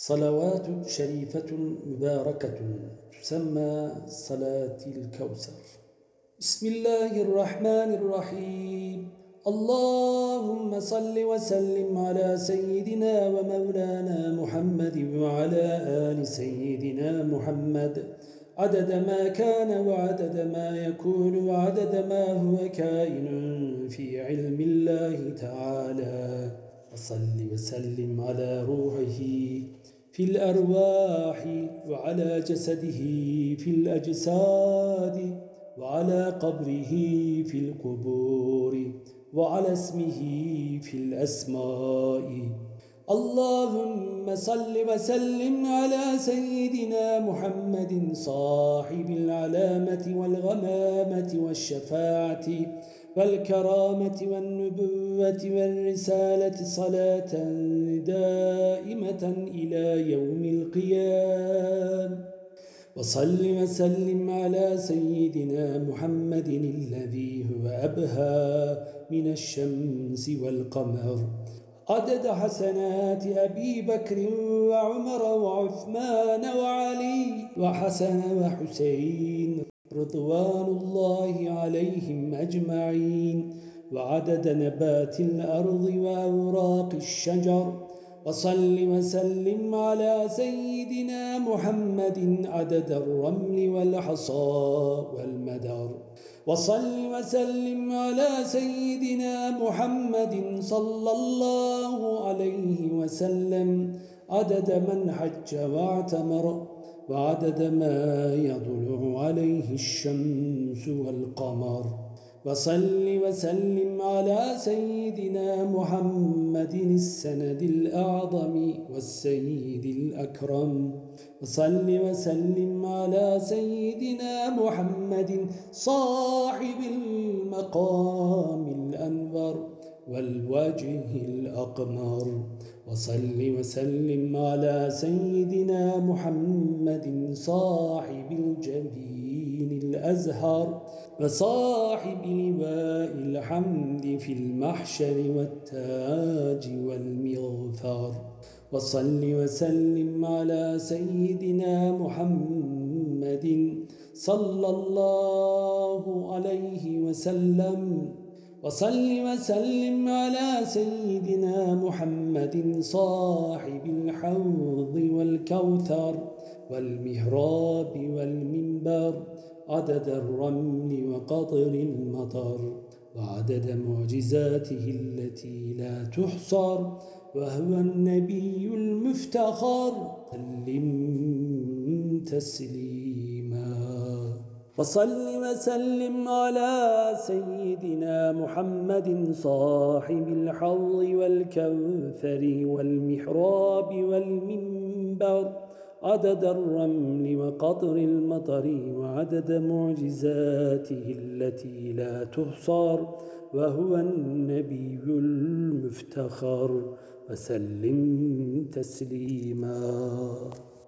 صلوات شريفة مباركة تسمى صلاة الكوثر. بسم الله الرحمن الرحيم. اللهم صل وسلم على سيدنا ومولانا محمد وعلى آل سيدنا محمد. عدد ما كان وعدد ما يكون وعدد ما هو كائن في علم الله تعالى. وصل وسلم على روحه في الأرواح وعلى جسده في الأجساد وعلى قبره في القبور وعلى اسمه في الأسماء. اللهم صل وسلم على سيدنا محمد صاحب العلامة والغمامة والشفاعة والكرامة والنبوة والرسالة صلاة دائمة إلى يوم القيام. وصل وسلم على سيدنا محمد الذي هو أبهى من الشمس والقمر. عدد حسنات أبي بكر وعمر وعثمان وعلي وحسن وحسين رضوان الله عليهم أجمعين وعدد نبات الأرض وأوراق الشجر وصل وسلم على سيدنا محمد عدد الرمل والحصى والمدر. وصل وسلم على سيدنا محمد صلى الله عليه وسلم. عدد من حج واعتمر وعدد ما يضلع عليه الشمس والقمر. وصل وسلم على سيدنا محمد السند الأعظم والسيد الأكرم. وصل وسلم على سيدنا محمد صاحب المقام الأنور والوجه الأقمر. وصل وسلم على سيدنا محمد صاحب الجبين الأزهر وصاحب لواء الحمد في المحشر والتاج والمغفر وصل وسلم على سيدنا محمد صلى الله عليه وسلم. وصل وسلم على سيدنا محمد صاحب الحوض والكوثر والمهراب والمنبر عدد الرمل وقطر المطر وعدد معجزاته التي لا تحصر وهو النبي المفتخر. سلم تسليما. وصل وسلم على سيدنا محمد صاحب الحظ والكوثر والمحراب والمنبر. عدد الرمل وقطر المطر وعدد معجزاته التي لا تحصر وهو النبي المفتخر. وسلم تسليما.